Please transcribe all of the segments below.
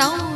são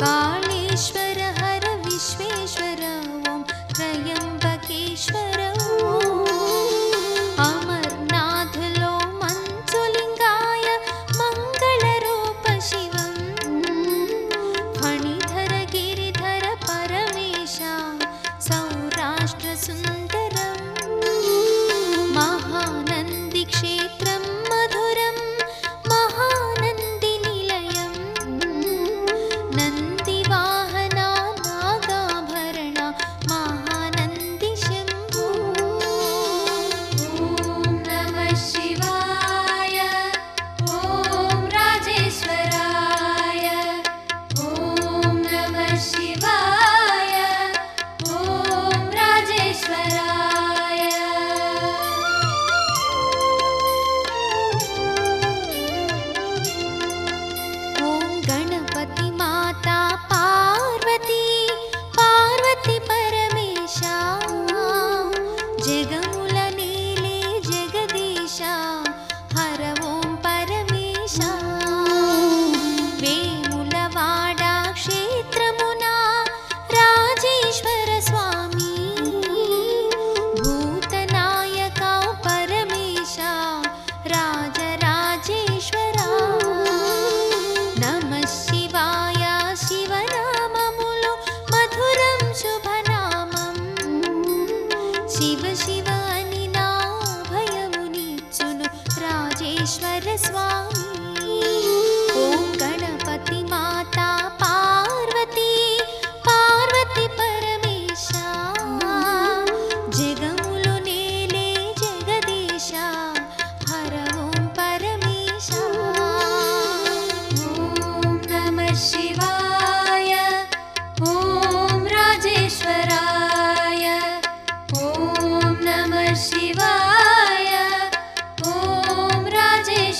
काणेश्वर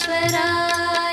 ईश्वरा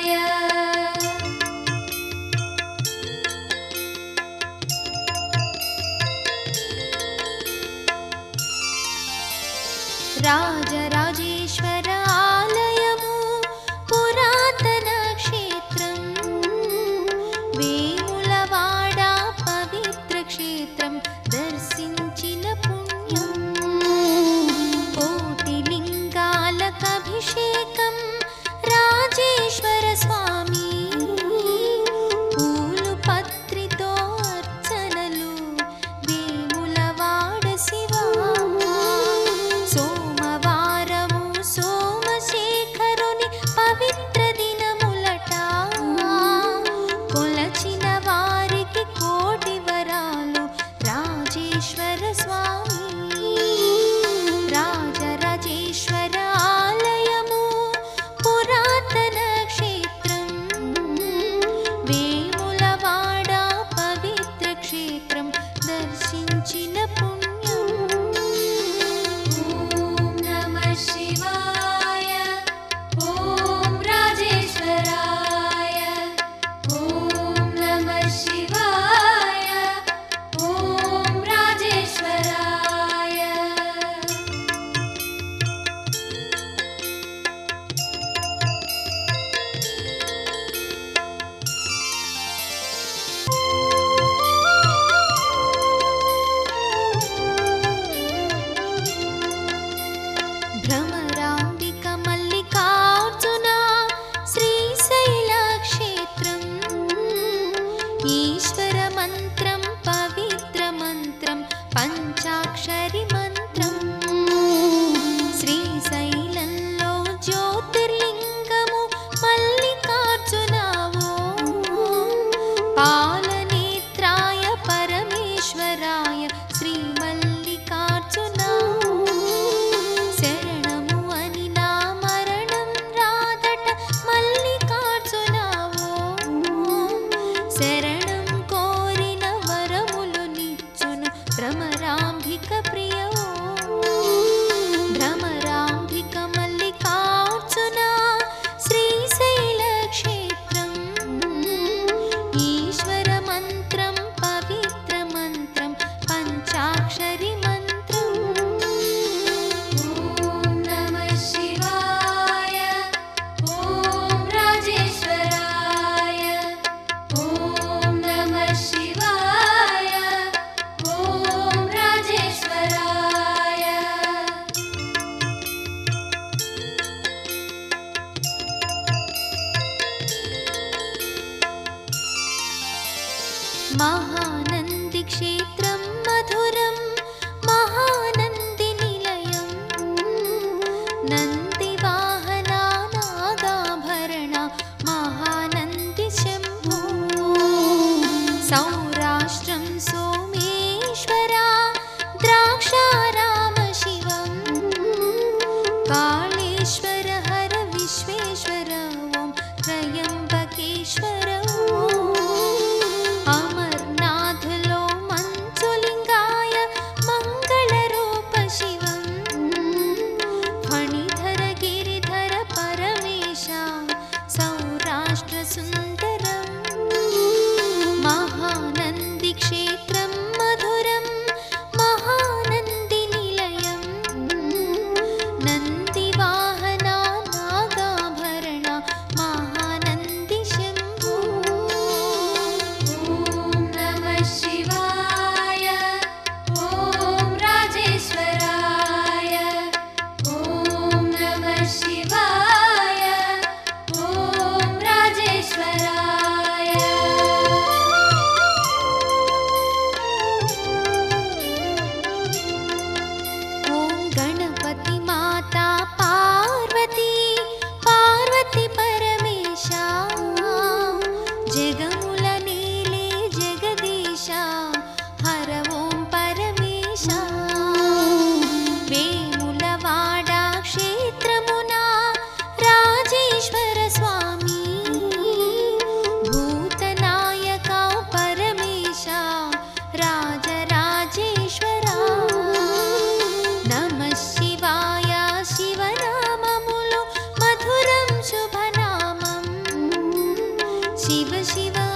शिव शिव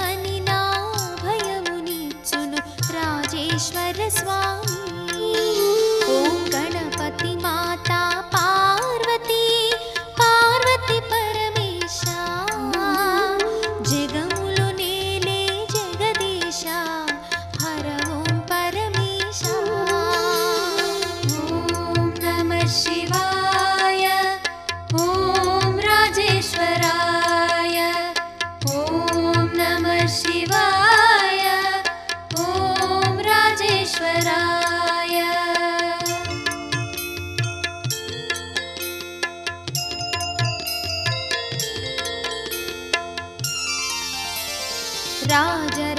阿姐。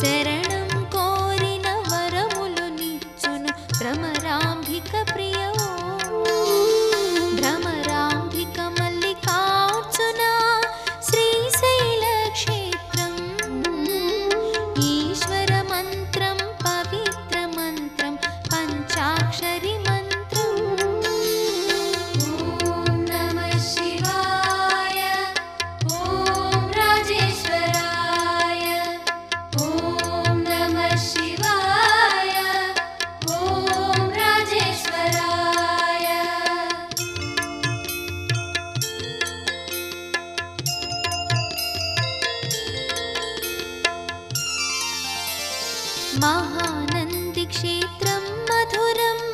Serena. महानन्दिक्षेत्रं मधुरम्।